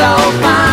so fine.